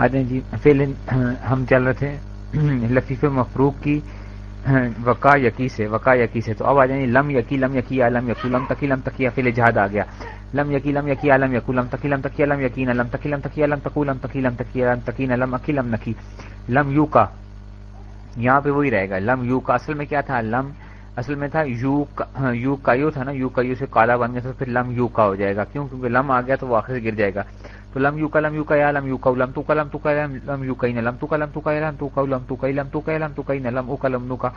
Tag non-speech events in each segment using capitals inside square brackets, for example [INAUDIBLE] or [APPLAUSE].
آ جائیں جی فیل ہم چل رہے تھے لفیف مفروق کی، وقا یقی سے، وقا یقی سے، تو اب آ جائیں جی، لم یقی لم یقی لم یقو، لم تکی لم تکی فیل جہاد آ گیا۔ لم یقی لم یقی لم یقو، لم تکی لم تکی لم یقین، لم تکی لم تکی لم تکو لم تکی لم تکی لم تکین لم اکی، لم نکی۔ لم یو کا یہاں پہ وہی رہے گا۔ لم یو کا اصل میں کیا تھا؟ لم اصل میں تھا یو یو کایو تھا نا یو کایو سے کالا بن گیا تو پھر لم یو کا ہو جائے گا۔ کیوں؟ کیونکہ لم آ گیا تو وہ آخر سے گر جائے گا۔ تو لم یو کا لم یو کا یا لم یو کا لم تو کا لم تو کا لم یو کئی لم تو کا لم تو کا لم تو کا لم تو کئی لم تو کئی لم تو کئی لم او کا لم نو کا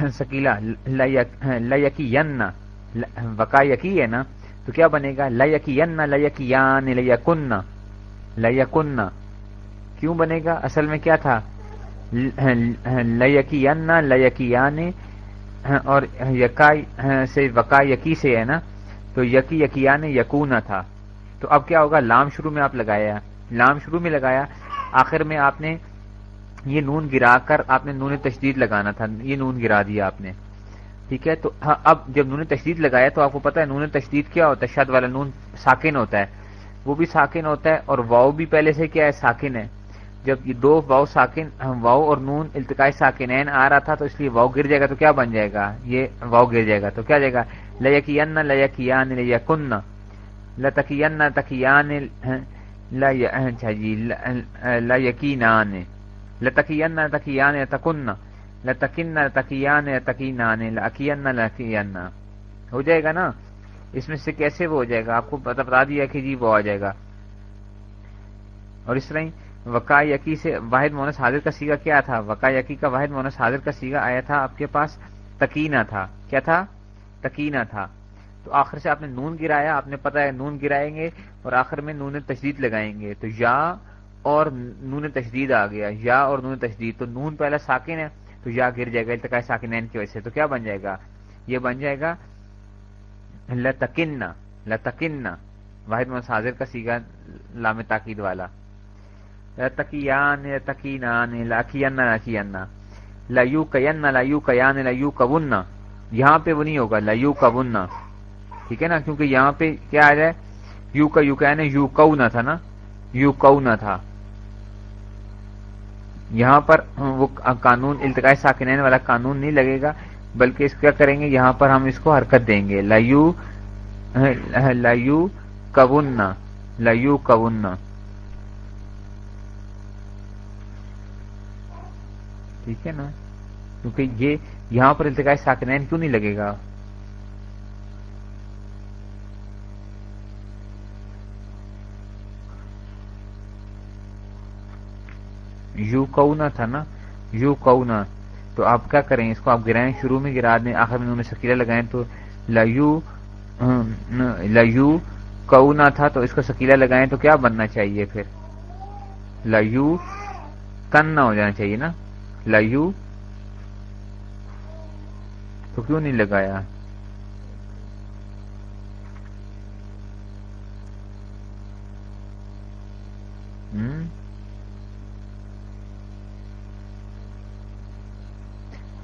[CLEARS THROAT] سکیلا لکی ین وقا یقی ہے نا تو کیا بنے گا؟ لکی ین لکی یان لکن لکن کیوں بنے گا؟ اصل میں کیا تھا؟ لکی ین لکی یان اور یکا سے وقا یقی سے ہے نا؟ تو یقی یقیان یقون تھا۔ تو اب کیا ہوگا؟ لام شروع میں آپ لگایا، لام شروع میں لگایا، آخر میں آپ نے یہ نون گرا کر آپ نے نون تشدید لگانا تھا، یہ نون گرا دیا آپ نے۔ ٹھیک ہے؟ تو ہاں، اب جب نون تشدید لگایا تو آپ کو پتا ہے نون تشدید کیا ہوتا ہے، شد والا نون ساکن ہوتا ہے۔ وہ بھی ساکن ہوتا ہے اور واؤ بھی پہلے سے کیا ہے؟ ساکن ہے۔ جب یہ دو واؤ ساکن، واؤ اور نون التقاء ساکن آ رہا تھا تو اس لیے واؤ گر جائے گا تو کیا بن جائے گا؟ یہ واؤ گر جائے گا تو کیا جائے گا؟ لکین لکیان لکن لتکین تکیان اچھا جی لتکین تکیان تکن. لتکن تکیان تکینان. لکین لکین ہو جائے گا نا؟ اس میں سے کیسے وہ ہو جائے گا؟ آپ کو بتا دیا کہ جی وہ آ جائے گا۔ اور اس طرح وقا یقی سے واحد مونس حاضر کا سیگا کیا تھا؟ وقا یقی کا واحد مونس حاضر کا سیگا آیا تھا آپ کے پاس، تکینہ تھا۔ کیا تھا؟ تکینہ تھا۔ تو آخر سے آپ نے نون گرایا، آپ نے پتا ہے نون گرائیں گے اور آخر میں نون تشدید لگائیں گے۔ تو یا اور نون تشدید آ گیا، یا اور نون تشدید۔ تو نون پہلا ساکن ہے، تو یا گر جائے گا، التقاء ساکن کی وجہ سے۔ تو کیا بن جائے گا؟ یہ بن جائے گا، لتکن لتکن۔ واحد مونس کا سیگا لام تاکید والا۔ تکیان تکینان لاکین لاکین لایو کین لایو کیان لایو کون یہاں پہ وہ نہیں ہوگا لایو کون ٹھیک ہے نا؟ کیونکہ یہاں پہ کیا آ جائے؟ یو کا یو کہنے یعنی یو کو نہ تھا نا؟ یو کو نہ تھا۔ یہاں پر وہ قانون التقاء ساکنین والا قانون نہیں لگے گا، بلکہ اس کیا کریں گے؟ یہاں پر ہم اس کو حرکت دیں گے۔ لایو لایو کون لایو کون ٹھیک ہے نا؟ کیونکہ یہ یہاں پر التقاء ساکنین کیوں نہیں لگے گا؟ یو کونا تھا نا؟ یو کونا تو آپ کیا کریں؟ اس کو آپ گرائیں شروع میں، گرا دیں۔ آخر میں انہوں نے سکیلا لگائیں تو لو لو کونا تھا تو اس کو سکیلا لگائیں تو کیا بننا چاہیے پھر؟ لو کن نہ ہو جانا چاہیے نا۔ لو تو کیوں نہیں لگایا؟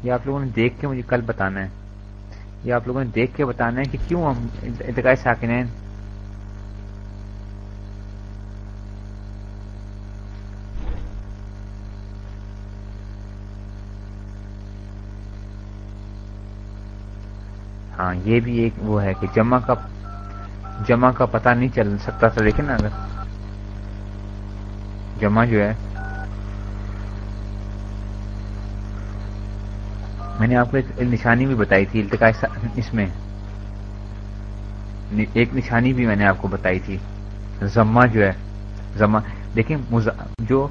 یہ آپ لوگوں نے دیکھ کے مجھے کل بتانا ہے۔ یہ آپ لوگوں نے دیکھ کے بتانا ہے کہ کیوں ہم اتقاء ساکنین۔ ہاں یہ بھی ایک وہ ہے کہ جمع کا جمع کا پتہ نہیں چل سکتا تھا دیکھیں نا اگر جمع جو ہے میں نے آپ کو ایک نشانی بھی بتائی تھی، التقاء اس میں۔ ایک نشانی بھی میں نے آپ کو بتائی تھی۔ زما جو ہے زما دیکھیں جو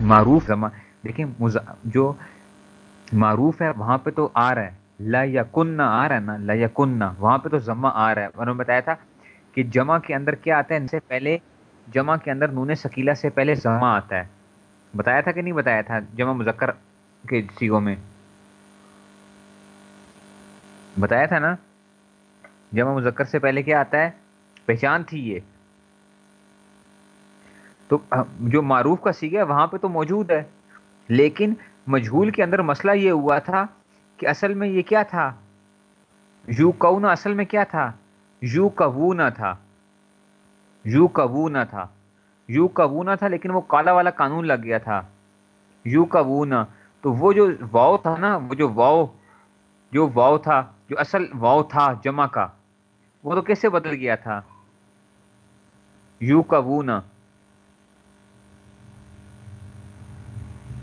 معروف زما دیکھیں جو معروف ہے، وہاں پہ تو آ رہا ہے۔ لا یا کن آ رہا ہے نا، لا یا کن وہاں پہ تو زما آ رہا ہے۔ انہوں نے بتایا تھا کہ جمع کے اندر کیا آتا ہے، ان سے پہلے جمع کے اندر نون سکیلا سے پہلے زما آتا ہے۔ بتایا تھا کہ نہیں بتایا تھا؟ جمع مذکر کے سیگوں میں۔ بتایا تھا نا جمع مذکر سے پہلے کیا آتا ہے، پہچان تھی یہ۔ تو جو معروف کا سیگا ہے، وہاں پہ تو موجود ہے۔ لیکن مجھول کے اندر مسئلہ یہ ہوا تھا کہ اصل میں یہ کیا تھا؟ یو کونا اصل میں کیا تھا؟ یو کبو نہ تھا۔ یو کبو نہ تھا۔ یو کبونا تھا، لیکن وہ کالا والا قانون لگ گیا تھا۔ یو کبونا تو وہ جو واؤ تھا نا، وہ جو واؤ جو واؤ تھا جو اصل واؤ تھا جمع کا، وہ تو کیسے بدل گیا تھا؟ یو کبونا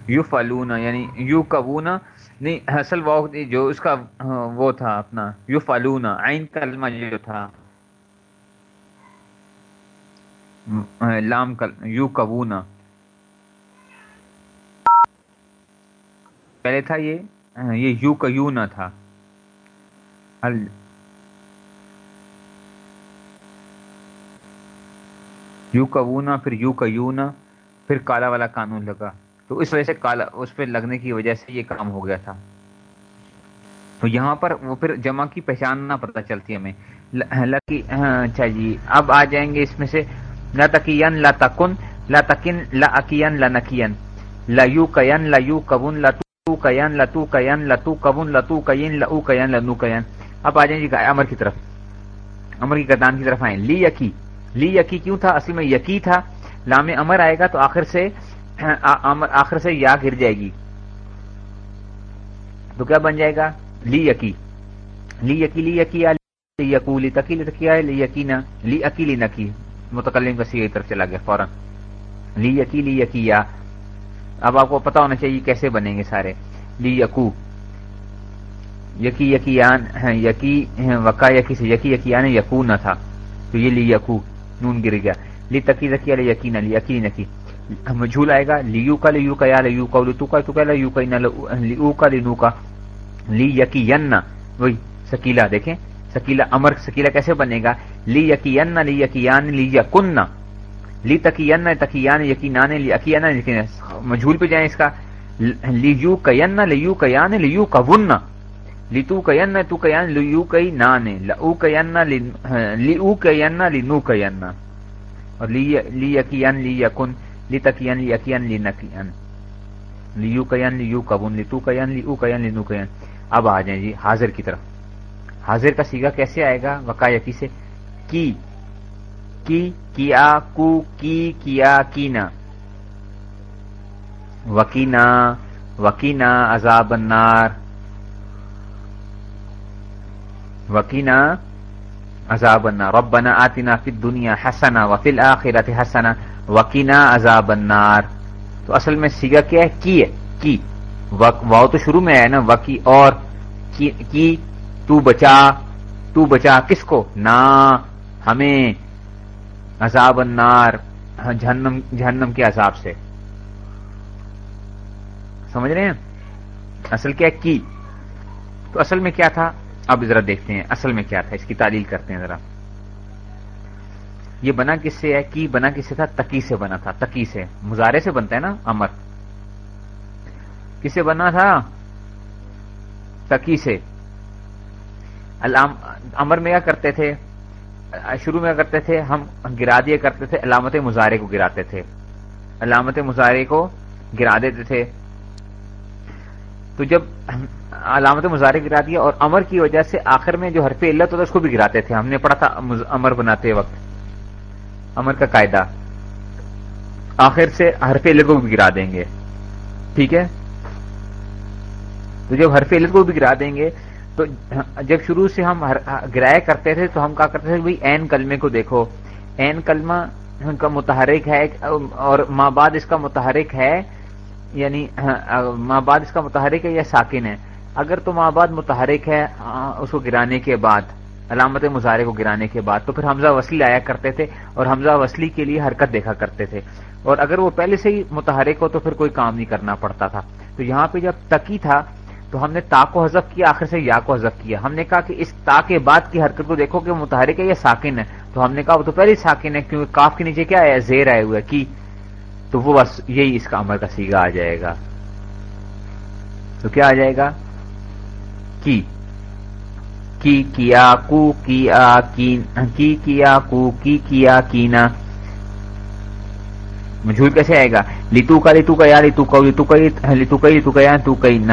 یو فلونا یعنی یو کبونا نہیں، اصل واؤ جو اس کا، وہ تھا اپنا یو فلونا عین کلمہ جو تھا۔ لام کل یو کبونا پہلے تھا یہ یہ یو کا یو نہ تھا یو کا پھر یو کا یو نا پھر کالا والا قانون لگا تو اس وجہ سے کالا اس پہ لگنے کی وجہ سے یہ کام ہو گیا تھا۔ تو یہاں پر وہ پھر جمع کی پہچان نہ پتہ چلتی ہمیں۔ لکی ہاں، اچھا جی اب آ جائیں گے اس میں سے۔ لا تکین لا تکن لا تکن، لا اکین لا نکین لا یو کین لا یو کبن لا تو کین لا تو کین لا تو کبن لا تو کین لا او کین لا نو کین اب آ جائیں جی امر کی طرف۔ امر کی گردان کی طرف آئیں۔ لی یکی لی یکی کیوں تھا؟ اصل میں یقی تھا۔ لام امر آئے گا تو آخر سے آخر سے یا گر جائے گی۔ تو کیا بن جائے گا؟ لی یقی۔ لی یقی لی یقی لی یقو لی تکی لی لی یقینا لی اکی نکی متکلم کا طرف چلا گیا فوراً۔ لی یقی لی یقی یا اب آپ کو پتا ہونا چاہیے کیسے بنیں گے سارے۔ لی یقو۔ یقی یقیان ہاں، یقی ہاں، وقا یقی سے یقی یقیان یقو نہ تھا۔ تو یہ لی یقو نون گر گیا۔ لی تکی رکھی علی یقین لی یقین نکی مجھول آئے گا، لیو کا لیو کا، یا لیو کا لتو کا، تو کا، لیو کا لیو کا لینو کا۔ لی یقین وہی سکیلا دیکھیں۔ سکیلا امر سکیلا کیسے بنے گا؟ لی یقین لی یقین لی یقن لی تقین تقیان یقینان لی یقین مجھول پہ جائیں اس کا۔ لیو کین لیو کیان لیو کون لیتو کین تو کین لیو کئی نان لو کین لیو کین لینو کین اور لی یقین لی یکن لی تقین لی یقین لی نقین لیو کین لیو کبن لیتو کین لیو کین لینو کین اب آ جائیں جی حاضر کی طرف۔ حاضر کا سیگا کیسے آئے گا؟ وقا یقی سے۔ کی کی، کیا، کو، کی، کیا، کینا۔ وکینا وکینا، عذاب النار۔ وکینا عذاب النار. ربنا آتنا فی الدنیا حسنا وفی الاخرت حسنا. وکینا عذاب النار. تو اصل میں سیگا کیا ہے؟ کی ہے؟ کی. واؤ تو شروع میں ہے نا. وکی اور. کی تو بچا. تو بچا کس کو؟ نا. ہمیں. عذاب النار. جہنم جہنم کے عذاب سے. سمجھ رہے ہیں؟ اصل کیا کی. تو اصل میں کیا تھا؟ اب ذرا دیکھتے ہیں اصل میں کیا تھا، اس کی تعلیل کرتے ہیں ذرا۔ یہ بنا کس سے ہے؟ کی بنا کس سے تھا؟ تکی سے بنا تھا۔ تکی سے۔ مظاہرے سے بنتا ہے نا، امر۔ کس سے بنا تھا؟ تکی سے۔ امر میں کیا کرتے تھے؟ شروع میں کرتے تھے؟ ہم گرا دیا کرتے تھے، علامت مظاہرے کو گراتے تھے۔ علامت مظاہرے کو گرا دیتے تھے۔ تو جب علامت مظاہرے گرا دیا اور امر کی وجہ سے آخر میں جو حرف علت ہوتا اس کو بھی گراتے تھے۔ ہم نے پڑھا تھا امر بناتے وقت۔ امر کا قاعدہ۔ آخر سے حرف علت کو بھی گرا دیں گے۔ ٹھیک ہے؟ تو جب حرف علت کو بھی گرا دیں گے، تو جب شروع سے ہم گرایا کرتے تھے تو ہم کہا کرتے تھے؟ بھائی، این کلمے کو دیکھو۔ این کلمہ کا متحرک ہے اور ماں بعد اس کا متحرک ہے۔ یعنی ہاں، ماں بعد اس کا متحرک ہے یا ساکن ہے؟ اگر تو ماں بعد متحرک ہے اس کو گرانے کے بعد، علامت مظاہرے کو گرانے کے بعد، تو پھر حمزہ وسلی آیا کرتے تھے اور حمزہ وسلی کے لیے حرکت دیکھا کرتے تھے۔ اور اگر وہ پہلے سے ہی متحرک ہو تو پھر کوئی کام نہیں کرنا پڑتا تھا۔ تو یہاں پہ جب تکی تھا، تو ہم نے تا کو حذف کیا، آخر سے یا کو حذف کیا۔ ہم نے کہا کہ اس تا کے بعد کی حرکت کو دیکھو کہ متحرک ہے یا ساکن ہے۔ تو ہم نے کہا وہ تو پہلے ساکن ہے، کیونکہ کاف کے نیچے کیا ہے؟ زیر آئے ہوئے، کی۔ تو وہ بس یہی اس کا عمل کا سیگا آ جائے گا۔ تو کیا آ جائے گا؟ کی۔ کی کیا کو کیا کی کیا کو کی کیا کینا۔ مجھول کیسے آئے گا؟ لیتو کا لیتو کا یا لیتو کا لیتو کا لیتو کا لیتو کا یا تو کئی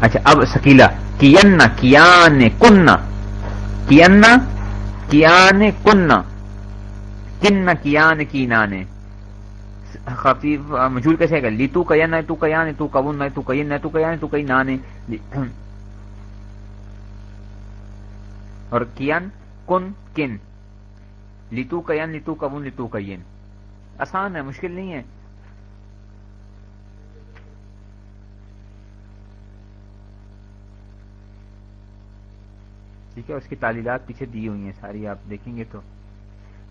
اچھا اب سکیلا۔ کین کیان کن کین کیان کن کن کیان کی نانے خفیف مجھول کیسے گا لیتو کیا نہ، تو کیا نہیں تو کون نہ، تو کئی نہ، تو کیا نہیں تو کئی نہ نے اور کین کن کن، لیتو کین لیتو کون، لیتو کین آسان ہے، مشکل نہیں ہے۔ ٹھیک ہے، اس کی تعلیلات پیچھے دی ہوئی ہیں ساری، آپ دیکھیں گے تو۔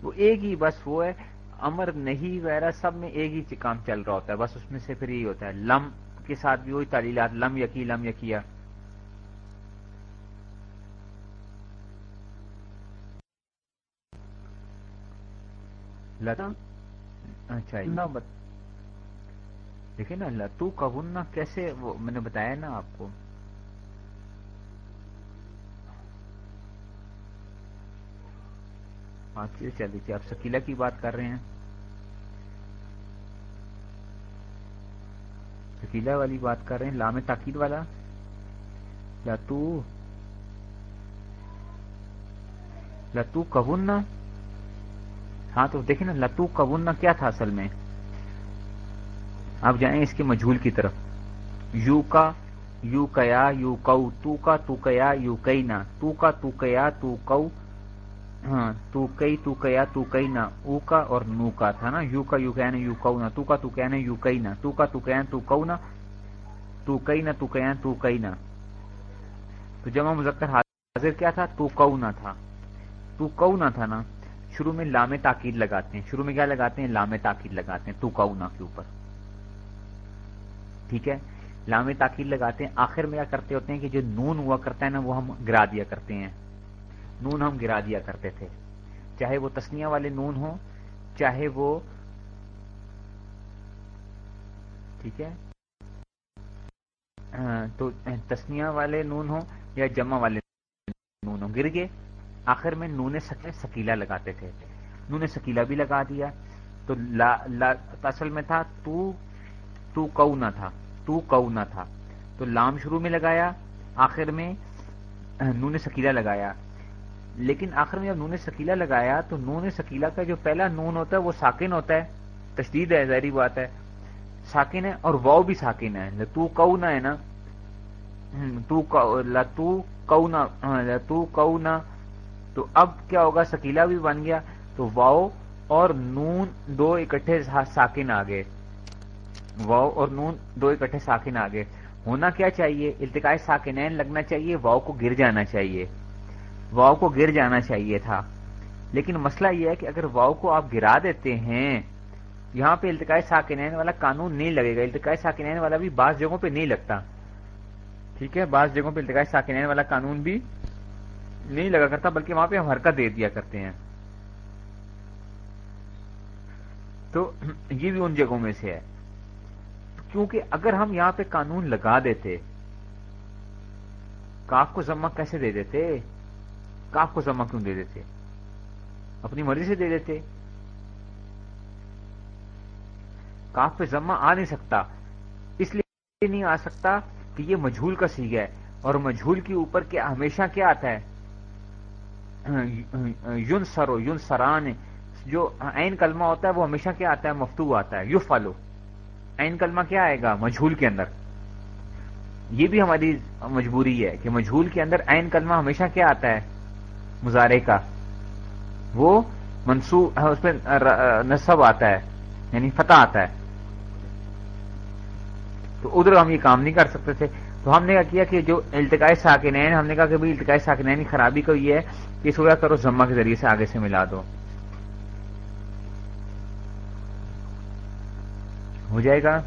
وہ ایک ہی بس وہ ہے امر نہیں وغیرہ سب میں ایک ہی کام چل رہا ہوتا ہے بس اس میں سے پھر یہی ہوتا ہے لم کے ساتھ بھی وہی تعلیلات لم یقی لم یقیا لتا اچھا دیکھیں نا لتو کبن کیسے وہ میں نے بتایا نا آپ کو۔ ہاں چل دیجیے آپ سکیلا کی بات کر رہے ہیں۔ سکیلا والی بات کر رہے ہیں، لام تاکید والا۔ لتو لتو کبن ہاں تو دیکھیں نا لتو کبن کیا تھا اصل میں؟ آپ جائیں اس کے مجھول کی طرف۔ یو کا، یو کیا، یو کو، تو کا، تو کیا، یو کئی نا تو کا، تو کیا، تو کو۔ ہاں تو کئی، تو کیا، تو کئی نہ، او کا اور نو کا تھا نا۔ یو کا یو کہنا یو کو نہ، تو کا تو کہنا یو کئی نہ۔ تو کا تو کہنا تو کو نہ۔ تو کئی نہ، تو کہنا تو کئی نہ۔ تو جمع مذکر حاضر کیا تھا؟ تو کو نہ تھا۔ تو کو نہ تھا نا۔ شروع میں لام تاکید لگاتے ہیں۔ شروع میں کیا لگاتے ہیں؟ لام تاکید لگاتے ہیں۔ تو کو نہ کے اوپر۔ ٹھیک ہے؟ لام تاکید لگاتے ہیں۔ آخر میں کیا کرتے ہوتے ہیں کہ جو نون ہوا کرتا ہے نا، وہ ہم گرا دیا کرتے ہیں۔ نون ہم گرا دیا کرتے تھے۔ چاہے وہ تسنیا والے نون ہوں، چاہے وہ ٹھیک ہے؟ ہاں، تو تسنیا والے نون ہوں یا جمع والے نون ہوں، گر گئے۔ آخر میں نون سکیلا لگاتے تھے۔ نون سکیلا بھی لگا دیا۔ تو اصل میں تھا تو تو کو نہ تھا، تو کو نہ تھا۔ تو لام شروع میں لگایا، آخر میں نون سکیلا لگایا۔ لیکن آخر میں جب نون سکیلا لگایا تو نون سکیلا کا جو پہلا نون ہوتا ہے وہ ساکن ہوتا ہے۔ تشدید ہے، ظاہری بات ہے۔ ساکن ہے اور واؤ بھی ساکن ہے۔ لتو کو نہ ہے نا۔ تو لتو کو نہ ہاں، لتو کو نہ تو اب کیا ہوگا؟ سکیلا بھی بن گیا۔ تو واؤ اور نون دو اکٹھے ساکن آ گئے۔ واؤ اور نون دو اکٹھے ساکن آ گئے۔ ہونا کیا چاہیے؟ التقاء ساکنین لگنا چاہیے واؤ کو گر جانا چاہیے۔ واؤ کو گر جانا چاہیے تھا۔ لیکن مسئلہ یہ ہے کہ اگر واؤ کو آپ گرا دیتے ہیں، یہاں پہ التقاء ساکنین والا قانون نہیں لگے گا۔ التقاء ساکنین والا بھی بعض جگہوں پہ نہیں لگتا۔ ٹھیک ہے؟ بعض جگہوں پہ التقاء ساکنین والا قانون بھی نہیں لگا کرتا، بلکہ وہاں پہ ہم حرکت دے دیا کرتے ہیں۔ تو یہ بھی ان جگہوں میں سے ہے۔ کیونکہ اگر ہم یہاں پہ قانون لگا دیتے، کاف کو ضمہ کیسے دے دیتے؟ کاف کو زما کیوں دے دیتے؟ اپنی مرضی سے دے دیتے۔ کاف پہ زما آ نہیں سکتا۔ اس لیے نہیں آ سکتا کہ یہ مجھول کا سیگا ہے اور مجھول کے اوپر کیا ہمیشہ کیا آتا ہے؟ یون سرو یون سران جو عین کلمہ ہوتا ہے وہ ہمیشہ کیا آتا ہے؟ مفتو آتا ہے یو فالو عین کلمہ کیا آئے گا؟ مجھول کے اندر۔ یہ بھی ہماری مجبوری ہے کہ مجھول کے اندر عین کلمہ ہمیشہ کیا آتا ہے؟ مظاہرے کا، وہ منصوب اس پہ نصب آتا ہے یعنی فتح آتا ہے۔ تو ادھر ہم یہ کام نہیں کر سکتے تھے۔ تو ہم نے کیا کیا کہ جو التقاء ساکنین، ہم نے کہا کہ التقاء ساکنین کی خرابی کو یہ ہے کہ اس وجہ کرو زما کے ذریعے سے آگے سے ملا دو۔ ہو جائے گا۔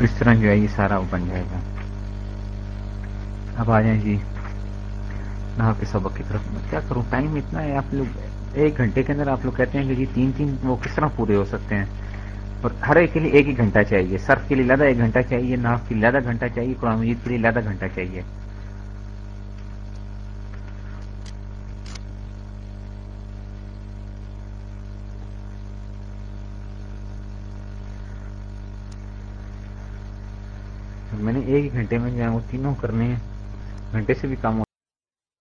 اس طرح جو ہے یہ سارا بن جائے گا۔ اب آ جائیں جی۔ نہ کے سبق کی طرف۔ میں کیا کروں؟ ٹائم اتنا ہے۔ آپ لوگ ایک گھنٹے کے اندر آپ لوگ کہتے ہیں کہ جی تین تین وہ کس طرح پورے ہو سکتے ہیں؟ اور ہر ایک کے لیے ایک ہی گھنٹہ چاہیے۔ سرف کے لیے لادہ ایک گھنٹہ چاہیے، ناف کے لیے لادہ گھنٹہ چاہیے، قرآن مجید کے لیے لادہ گھنٹہ چاہیے۔ ایک گھنٹے میں جو ہے وہ تینوں کرنے ہیں۔ گھنٹے سے بھی کم